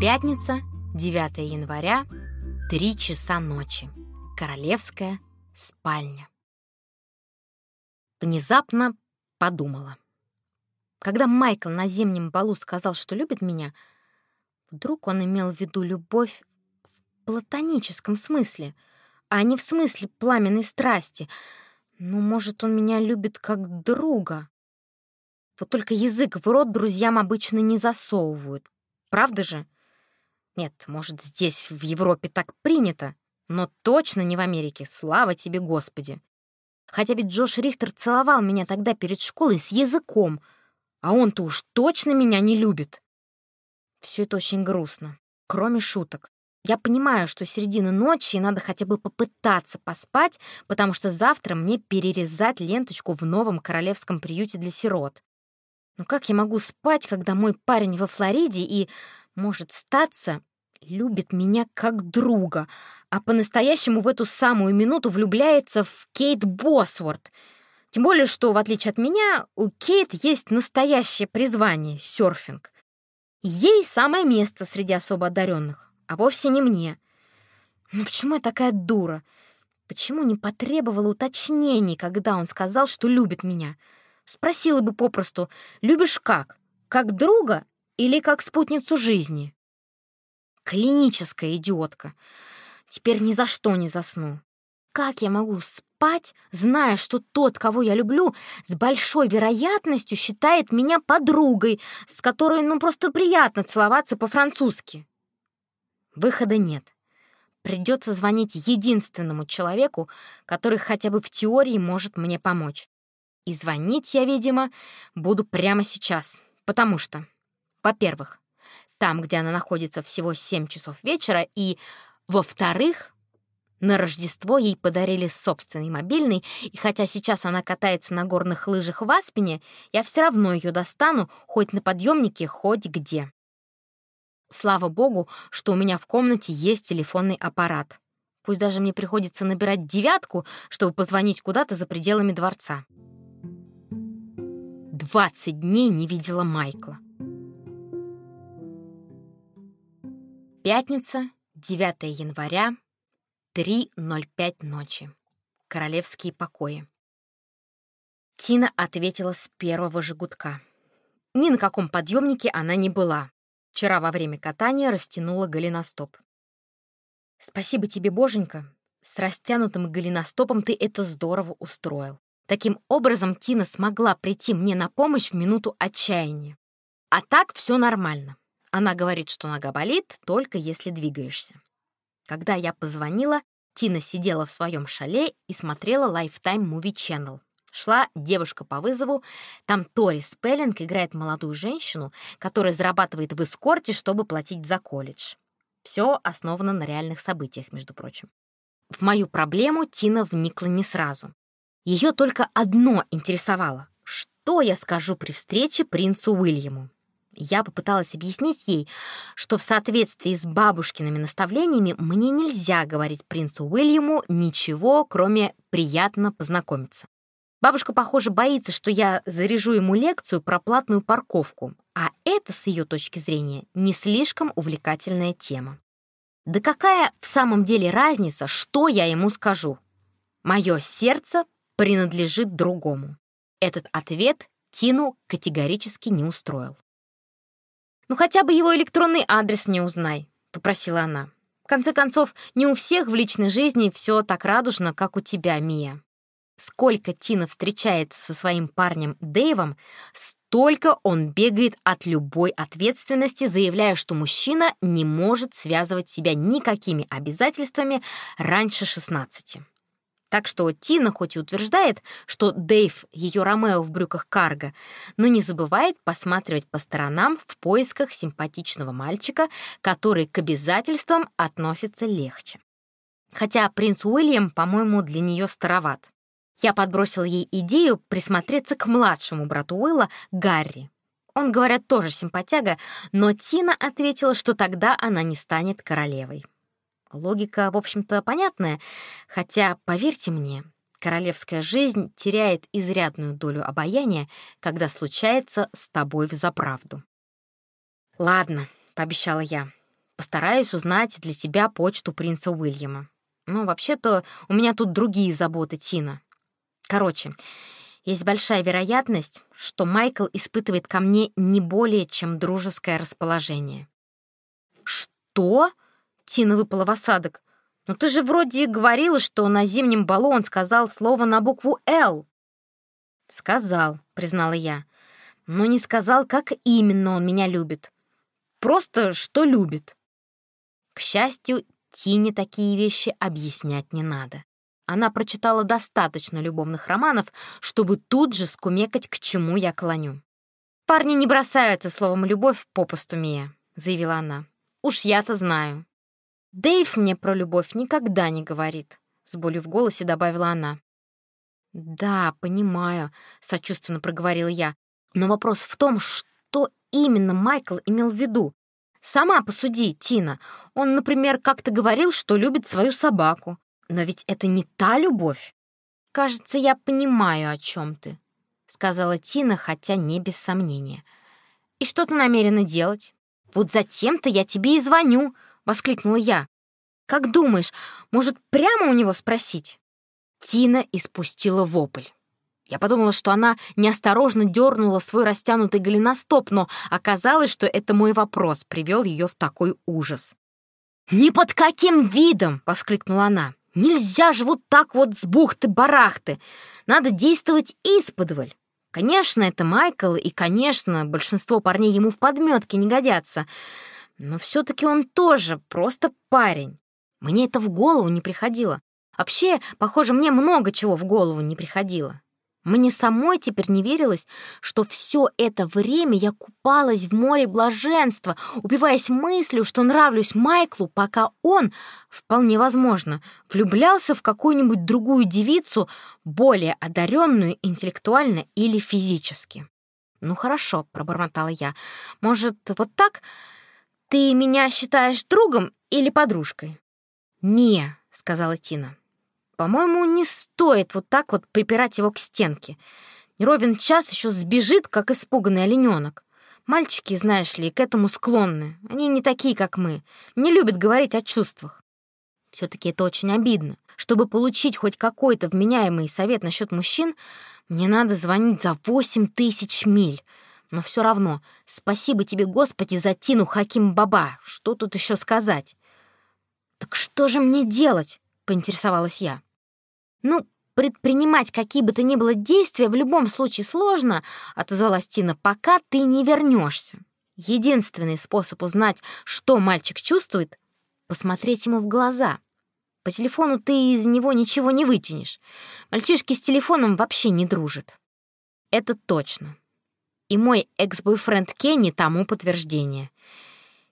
Пятница, 9 января, 3 часа ночи. Королевская спальня. Внезапно подумала. Когда Майкл на зимнем балу сказал, что любит меня, вдруг он имел в виду любовь в платоническом смысле, а не в смысле пламенной страсти. Ну, может, он меня любит как друга. Вот только язык в рот друзьям обычно не засовывают. Правда же? Нет, может, здесь, в Европе, так принято, но точно не в Америке, слава тебе, Господи. Хотя ведь Джош Рихтер целовал меня тогда перед школой с языком, а он-то уж точно меня не любит. Все это очень грустно, кроме шуток. Я понимаю, что середина ночи, и надо хотя бы попытаться поспать, потому что завтра мне перерезать ленточку в новом королевском приюте для сирот. Но как я могу спать, когда мой парень во Флориде и, может статься, любит меня как друга, а по-настоящему в эту самую минуту влюбляется в Кейт Босворд. Тем более, что, в отличие от меня, у Кейт есть настоящее призвание — серфинг. Ей самое место среди особо одаренных, а вовсе не мне. Но почему я такая дура? Почему не потребовала уточнений, когда он сказал, что любит меня? Спросила бы попросту, любишь как? Как друга или как спутницу жизни? Клиническая идиотка. Теперь ни за что не засну. Как я могу спать, зная, что тот, кого я люблю, с большой вероятностью считает меня подругой, с которой ну просто приятно целоваться по-французски? Выхода нет. Придется звонить единственному человеку, который хотя бы в теории может мне помочь. И звонить я, видимо, буду прямо сейчас, потому что, во-первых, там, где она находится всего 7 часов вечера, и, во-вторых, на Рождество ей подарили собственный мобильный, и хотя сейчас она катается на горных лыжах в Аспене, я все равно ее достану хоть на подъемнике, хоть где. Слава богу, что у меня в комнате есть телефонный аппарат. Пусть даже мне приходится набирать девятку, чтобы позвонить куда-то за пределами дворца. Двадцать дней не видела Майкла. Пятница, 9 января, 3.05 ночи. Королевские покои. Тина ответила с первого же гудка. Ни на каком подъемнике она не была. Вчера во время катания растянула голеностоп. «Спасибо тебе, боженька. С растянутым голеностопом ты это здорово устроил. Таким образом, Тина смогла прийти мне на помощь в минуту отчаяния. А так все нормально. Она говорит, что нога болит, только если двигаешься. Когда я позвонила, Тина сидела в своем шале и смотрела Lifetime Movie Channel. Шла девушка по вызову. Там Тори Спеллинг играет молодую женщину, которая зарабатывает в эскорте, чтобы платить за колледж. Все основано на реальных событиях, между прочим. В мою проблему Тина вникла не сразу. Ее только одно интересовало. Что я скажу при встрече принцу Уильяму? Я попыталась объяснить ей, что в соответствии с бабушкиными наставлениями мне нельзя говорить принцу Уильяму ничего, кроме «приятно познакомиться». Бабушка, похоже, боится, что я заряжу ему лекцию про платную парковку, а это, с ее точки зрения, не слишком увлекательная тема. Да какая в самом деле разница, что я ему скажу? Мое сердце принадлежит другому. Этот ответ Тину категорически не устроил. «Ну хотя бы его электронный адрес не узнай», — попросила она. «В конце концов, не у всех в личной жизни все так радужно, как у тебя, Мия». Сколько Тина встречается со своим парнем Дэйвом, столько он бегает от любой ответственности, заявляя, что мужчина не может связывать себя никакими обязательствами раньше 16. Так что Тина хоть и утверждает, что Дэйв — ее Ромео в брюках карго, но не забывает посматривать по сторонам в поисках симпатичного мальчика, который к обязательствам относится легче. Хотя принц Уильям, по-моему, для нее староват. Я подбросила ей идею присмотреться к младшему брату Уилла, Гарри. Он, говорят, тоже симпатяга, но Тина ответила, что тогда она не станет королевой. Логика, в общем-то, понятная, хотя, поверьте мне, королевская жизнь теряет изрядную долю обаяния, когда случается с тобой взаправду. «Ладно», — пообещала я, постараюсь узнать для тебя почту принца Уильяма. Ну, вообще-то, у меня тут другие заботы, Тина. Короче, есть большая вероятность, что Майкл испытывает ко мне не более, чем дружеское расположение. «Что?» — Тина выпала в осадок. «Ну ты же вроде говорила, что на зимнем балу он сказал слово на букву «Л». «Сказал», — признала я, «но не сказал, как именно он меня любит. Просто что любит». К счастью, Тине такие вещи объяснять не надо. Она прочитала достаточно любовных романов, чтобы тут же скумекать, к чему я клоню. «Парни не бросаются словом «любовь» попусту, Мия», — заявила она. «Уж я-то знаю». «Дэйв мне про любовь никогда не говорит», — с болью в голосе добавила она. «Да, понимаю», — сочувственно проговорила я. «Но вопрос в том, что именно Майкл имел в виду. Сама посуди, Тина. Он, например, как-то говорил, что любит свою собаку. Но ведь это не та любовь. Кажется, я понимаю, о чем ты», — сказала Тина, хотя не без сомнения. «И что ты намерена делать?» «Вот затем-то я тебе и звоню», — воскликнула я. «Как думаешь, может, прямо у него спросить?» Тина испустила вопль. Я подумала, что она неосторожно дернула свой растянутый голеностоп, но оказалось, что это мой вопрос привел ее в такой ужас. «Ни под каким видом!» — воскликнула она. «Нельзя же вот так вот с бухты-барахты! Надо действовать исподволь! Конечно, это Майкл, и, конечно, большинство парней ему в подметке не годятся. Но все-таки он тоже просто парень. Мне это в голову не приходило. Вообще, похоже, мне много чего в голову не приходило. Мне самой теперь не верилось, что все это время я купалась в море блаженства, упиваясь мыслью, что нравлюсь Майклу, пока он, вполне возможно, влюблялся в какую-нибудь другую девицу, более одаренную интеллектуально или физически. «Ну хорошо», — пробормотала я. «Может, вот так? Ты меня считаешь другом или подружкой?» «Не», — сказала Тина. По-моему, не стоит вот так вот припирать его к стенке. Неровен час еще сбежит, как испуганный олененок. Мальчики, знаешь ли, к этому склонны. Они не такие, как мы. Не любят говорить о чувствах. Все-таки это очень обидно. Чтобы получить хоть какой-то вменяемый совет насчет мужчин, мне надо звонить за восемь тысяч миль. Но все равно, спасибо тебе, Господи, за Тину Хаким Баба. Что тут еще сказать? «Так что же мне делать?» — поинтересовалась я. «Ну, предпринимать какие бы то ни было действия в любом случае сложно», — отозвалась Тина, «пока ты не вернешься. Единственный способ узнать, что мальчик чувствует — посмотреть ему в глаза. По телефону ты из него ничего не вытянешь. Мальчишки с телефоном вообще не дружат. Это точно. И мой экс-бойфренд Кенни тому подтверждение.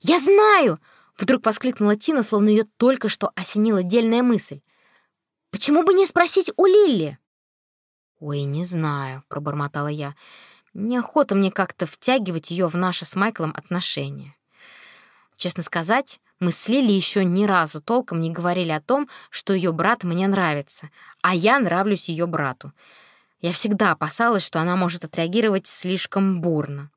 «Я знаю!» — вдруг воскликнула Тина, словно ее только что осенила дельная мысль. Почему бы не спросить у Лилли?» «Ой, не знаю», — пробормотала я. «Неохота мне как-то втягивать ее в наши с Майклом отношения». Честно сказать, мы с Лили еще ни разу толком не говорили о том, что ее брат мне нравится, а я нравлюсь ее брату. Я всегда опасалась, что она может отреагировать слишком бурно.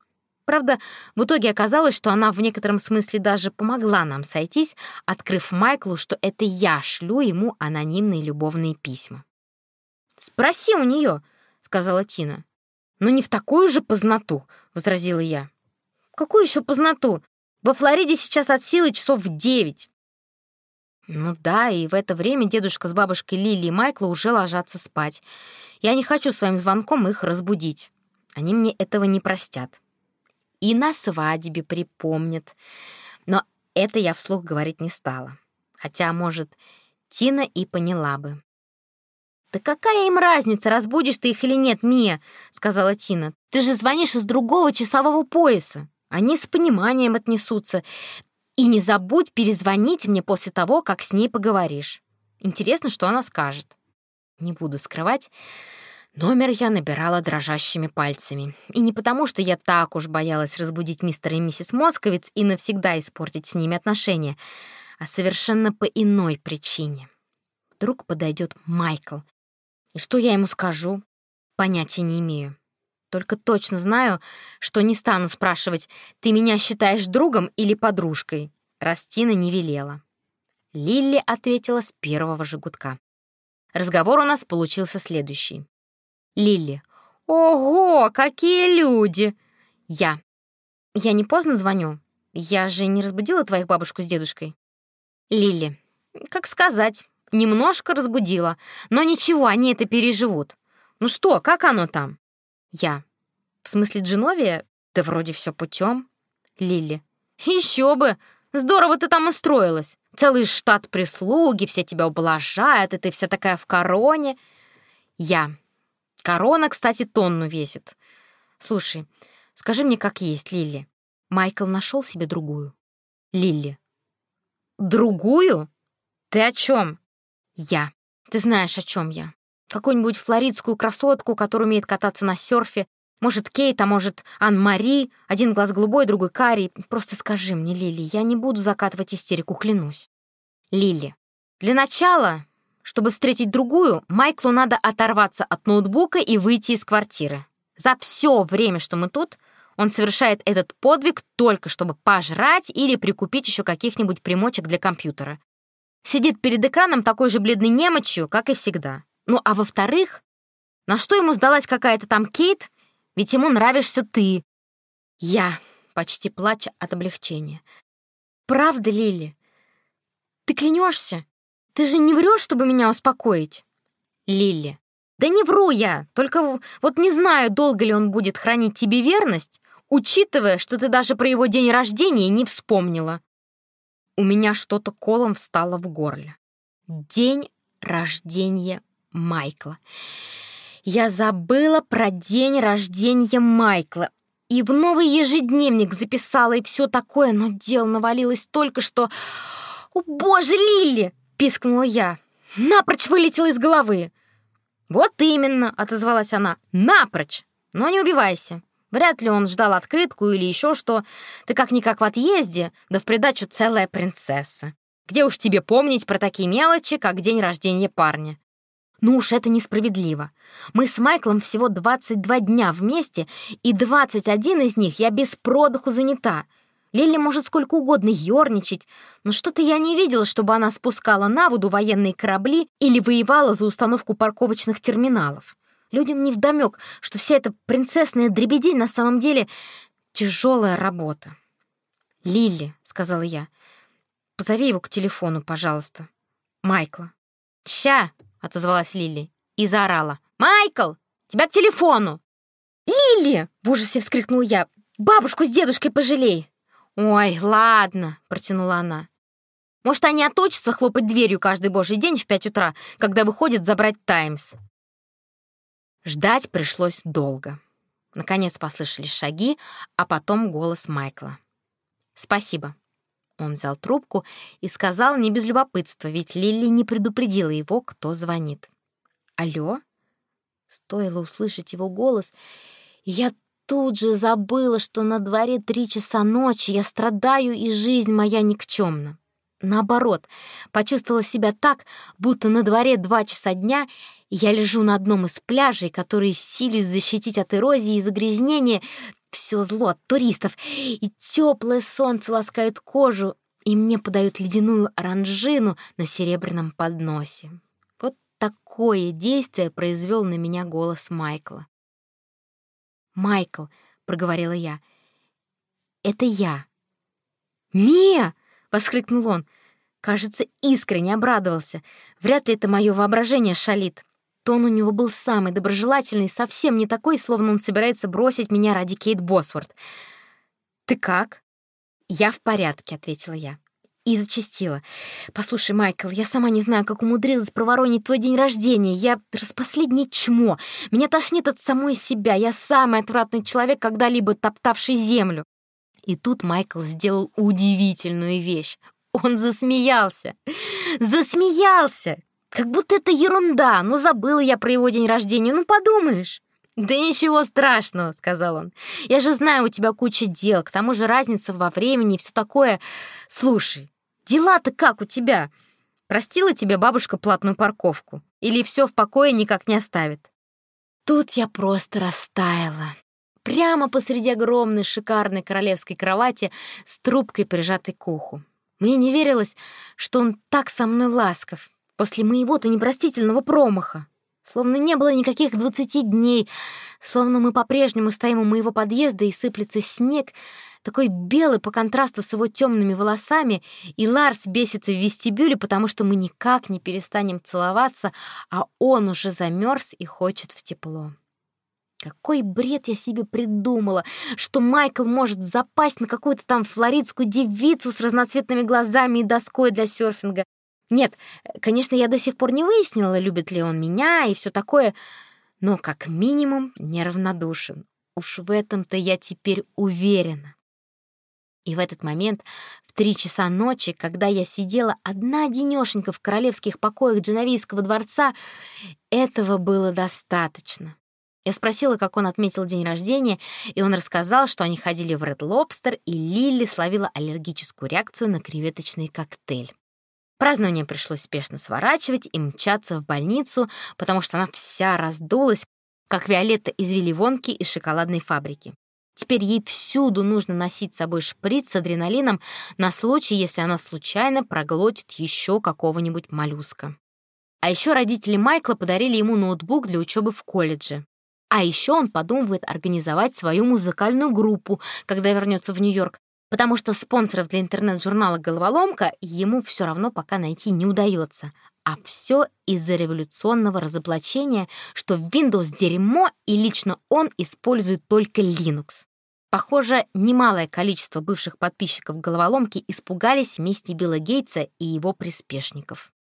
Правда, в итоге оказалось, что она в некотором смысле даже помогла нам сойтись, открыв Майклу, что это я шлю ему анонимные любовные письма. «Спроси у нее», — сказала Тина. «Но не в такую же познату», — возразила я. «Какую еще познату? Во Флориде сейчас от силы часов в девять». Ну да, и в это время дедушка с бабушкой Лили и Майкла уже ложатся спать. Я не хочу своим звонком их разбудить. Они мне этого не простят и на свадьбе припомнит. Но это я вслух говорить не стала. Хотя, может, Тина и поняла бы. «Да какая им разница, разбудишь ты их или нет, Мия?» — сказала Тина. «Ты же звонишь из другого часового пояса. Они с пониманием отнесутся. И не забудь перезвонить мне после того, как с ней поговоришь. Интересно, что она скажет». Не буду скрывать, Номер я набирала дрожащими пальцами. И не потому, что я так уж боялась разбудить мистера и миссис Московиц и навсегда испортить с ними отношения, а совершенно по иной причине. Вдруг подойдет Майкл. И что я ему скажу? Понятия не имею. Только точно знаю, что не стану спрашивать, ты меня считаешь другом или подружкой. раз Тина не велела. Лилли ответила с первого же гудка. Разговор у нас получился следующий. Лилли. «Ого, какие люди!» Я. «Я не поздно звоню? Я же не разбудила твоих бабушку с дедушкой?» Лилли. «Как сказать, немножко разбудила, но ничего, они это переживут. Ну что, как оно там?» Я. «В смысле Дженовия? Да вроде все путем. Лилли. «Еще бы! Здорово ты там устроилась. Целый штат прислуги, все тебя ублажают, и ты вся такая в короне». Я. Корона, кстати, тонну весит. Слушай, скажи мне, как есть, Лилли. Майкл нашел себе другую. Лилли. Другую? Ты о чем? Я. Ты знаешь, о чем я. Какую-нибудь флоридскую красотку, которая умеет кататься на серфе. Может, Кейт, а может, Ан-Мари. Один глаз голубой, другой карий. Просто скажи мне, Лили, я не буду закатывать истерику, клянусь. Лили. Для начала чтобы встретить другую, Майклу надо оторваться от ноутбука и выйти из квартиры. За все время, что мы тут, он совершает этот подвиг только чтобы пожрать или прикупить еще каких-нибудь примочек для компьютера. Сидит перед экраном такой же бледной немочью, как и всегда. Ну а во-вторых, на что ему сдалась какая-то там Кейт? Ведь ему нравишься ты. Я, почти плача от облегчения. Правда, Лили? Ты клянешься? Ты же не врешь, чтобы меня успокоить?» Лилли. «Да не вру я, только вот не знаю, долго ли он будет хранить тебе верность, учитывая, что ты даже про его день рождения не вспомнила». У меня что-то колом встало в горле. День рождения Майкла. Я забыла про день рождения Майкла. И в новый ежедневник записала, и все такое, но дел навалилось только, что... О, боже, Лили! пискнула я. «Напрочь вылетела из головы!» «Вот именно!» — отозвалась она. «Напрочь! Но не убивайся. Вряд ли он ждал открытку или еще что. Ты как-никак в отъезде, да в придачу целая принцесса. Где уж тебе помнить про такие мелочи, как день рождения парня?» Ну уж это несправедливо. Мы с Майклом всего 22 дня вместе, и 21 из них я без продыху занята — Лили может сколько угодно ерничать, но что-то я не видела, чтобы она спускала на воду военные корабли или воевала за установку парковочных терминалов. Людям невдомёк, что вся эта принцессная дребедень на самом деле тяжелая работа. «Лилли», — сказала я, — «позови его к телефону, пожалуйста». «Майкла». «Ща», — отозвалась Лилли и заорала. «Майкл, тебя к телефону!» «Лилли!» — в ужасе вскрикнул я. «Бабушку с дедушкой пожалей!» «Ой, ладно», — протянула она. «Может, они отучатся хлопать дверью каждый божий день в пять утра, когда выходит забрать «Таймс». Ждать пришлось долго. Наконец послышались шаги, а потом голос Майкла. «Спасибо». Он взял трубку и сказал не без любопытства, ведь Лилли не предупредила его, кто звонит. «Алло?» Стоило услышать его голос, и я тут же забыла, что на дворе три часа ночи, я страдаю, и жизнь моя никчемна. Наоборот, почувствовала себя так, будто на дворе два часа дня, и я лежу на одном из пляжей, которые силюсь защитить от эрозии и загрязнения, все зло от туристов, и теплое солнце ласкает кожу, и мне подают ледяную оранжину на серебряном подносе. Вот такое действие произвел на меня голос Майкла. «Майкл», — проговорила я, — «это я». «Мия!» — воскликнул он. Кажется, искренне обрадовался. Вряд ли это мое воображение шалит. Тон у него был самый доброжелательный, совсем не такой, словно он собирается бросить меня ради Кейт Босворд. «Ты как?» «Я в порядке», — ответила я и зачастила. «Послушай, Майкл, я сама не знаю, как умудрилась проворонить твой день рождения. Я распоследнее чмо. Меня тошнит от самой себя. Я самый отвратный человек, когда-либо топтавший землю». И тут Майкл сделал удивительную вещь. Он засмеялся. Засмеялся! Как будто это ерунда. Ну, забыла я про его день рождения. Ну, подумаешь. «Да ничего страшного», — сказал он. «Я же знаю, у тебя куча дел, к тому же разница во времени и все такое. Слушай, Дела-то как у тебя? Простила тебе бабушка платную парковку? Или все в покое никак не оставит?» Тут я просто растаяла. Прямо посреди огромной шикарной королевской кровати с трубкой, прижатой к уху. Мне не верилось, что он так со мной ласков после моего-то непростительного промаха. Словно не было никаких двадцати дней, словно мы по-прежнему стоим у моего подъезда и сыплется снег, такой белый по контрасту с его темными волосами, и Ларс бесится в вестибюле, потому что мы никак не перестанем целоваться, а он уже замерз и хочет в тепло. Какой бред я себе придумала, что Майкл может запасть на какую-то там флоридскую девицу с разноцветными глазами и доской для серфинга. Нет, конечно, я до сих пор не выяснила, любит ли он меня и все такое, но как минимум неравнодушен. Уж в этом-то я теперь уверена. И в этот момент, в три часа ночи, когда я сидела одна денёшенька в королевских покоях Дженовийского дворца, этого было достаточно. Я спросила, как он отметил день рождения, и он рассказал, что они ходили в Red Lobster, и Лили словила аллергическую реакцию на креветочный коктейль. Празднование пришлось спешно сворачивать и мчаться в больницу, потому что она вся раздулась, как Виолетта из Вилливонки из шоколадной фабрики. Теперь ей всюду нужно носить с собой шприц с адреналином на случай, если она случайно проглотит еще какого-нибудь моллюска. А еще родители Майкла подарили ему ноутбук для учебы в колледже. А еще он подумывает организовать свою музыкальную группу, когда вернется в Нью-Йорк, потому что спонсоров для интернет-журнала «Головоломка» ему все равно пока найти не удается. А все из-за революционного разоблачения, что Windows — дерьмо, и лично он использует только Linux. Похоже, немалое количество бывших подписчиков головоломки испугались вместе Билла Гейтса и его приспешников.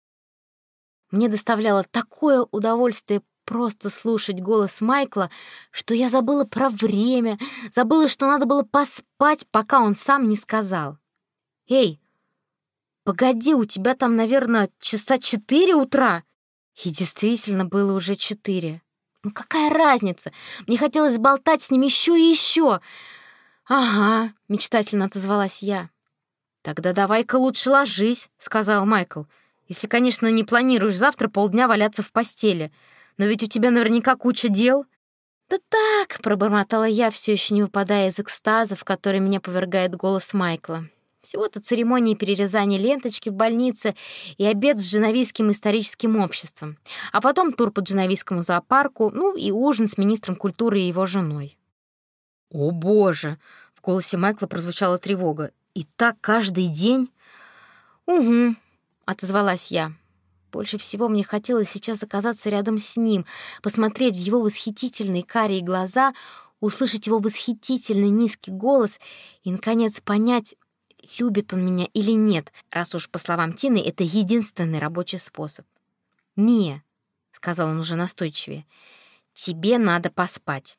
Мне доставляло такое удовольствие просто слушать голос Майкла, что я забыла про время, забыла, что надо было поспать, пока он сам не сказал. «Эй, погоди, у тебя там, наверное, часа четыре утра?» И действительно было уже четыре. Ну какая разница? Мне хотелось болтать с ним еще и еще. «Ага», — мечтательно отозвалась я. «Тогда давай-ка лучше ложись», — сказал Майкл. «Если, конечно, не планируешь завтра полдня валяться в постели. Но ведь у тебя наверняка куча дел». «Да так», — пробормотала я, все еще не выпадая из экстаза, в который меня повергает голос Майкла. Всего-то церемония перерезания ленточки в больнице и обед с Женовийским историческим обществом, а потом тур по Женовийскому зоопарку, ну и ужин с министром культуры и его женой. «О, боже!» — в голосе Майкла прозвучала тревога. «И так каждый день?» «Угу», — отозвалась я. Больше всего мне хотелось сейчас оказаться рядом с ним, посмотреть в его восхитительные карие глаза, услышать его восхитительный низкий голос и, наконец, понять, любит он меня или нет, раз уж, по словам Тины, это единственный рабочий способ. «Мия», — сказал он уже настойчивее, — «тебе надо поспать.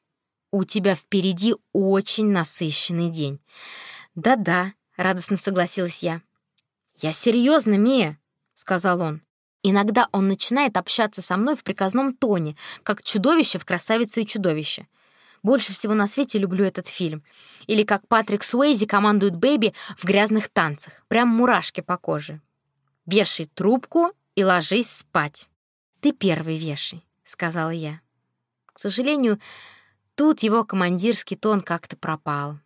У тебя впереди очень насыщенный день». «Да-да», — радостно согласилась я. «Я серьезно, Мия», — сказал он. Иногда он начинает общаться со мной в приказном тоне, как чудовище в «Красавице и чудовище». Больше всего на свете люблю этот фильм. Или как Патрик Суэйзи командует Бэби в грязных танцах. Прям мурашки по коже. «Вешай трубку и ложись спать». «Ты первый вешай», — сказала я. К сожалению, тут его командирский тон как-то пропал.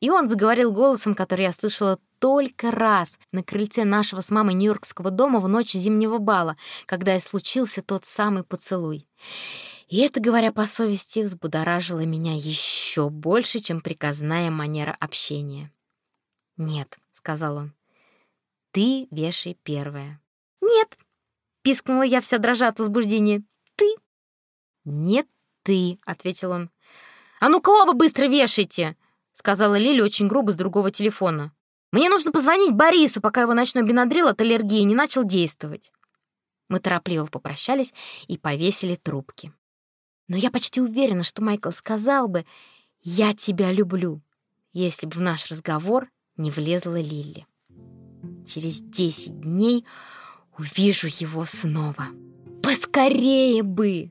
И он заговорил голосом, который я слышала только раз на крыльце нашего с мамой нью-йоркского дома в ночь зимнего бала, когда и случился тот самый поцелуй. И это, говоря по совести, взбудоражило меня еще больше, чем приказная манера общения. «Нет», — сказал он, — «ты вешай первая». «Нет», — пискнула я вся дрожа от возбуждения, — «ты». «Нет, ты», — ответил он. «А ну-ка оба быстро вешайте!» — сказала Лили очень грубо с другого телефона. «Мне нужно позвонить Борису, пока его ночной бенадрил от аллергии не начал действовать». Мы торопливо попрощались и повесили трубки. Но я почти уверена, что Майкл сказал бы «Я тебя люблю», если бы в наш разговор не влезла Лили. Через десять дней увижу его снова. Поскорее бы!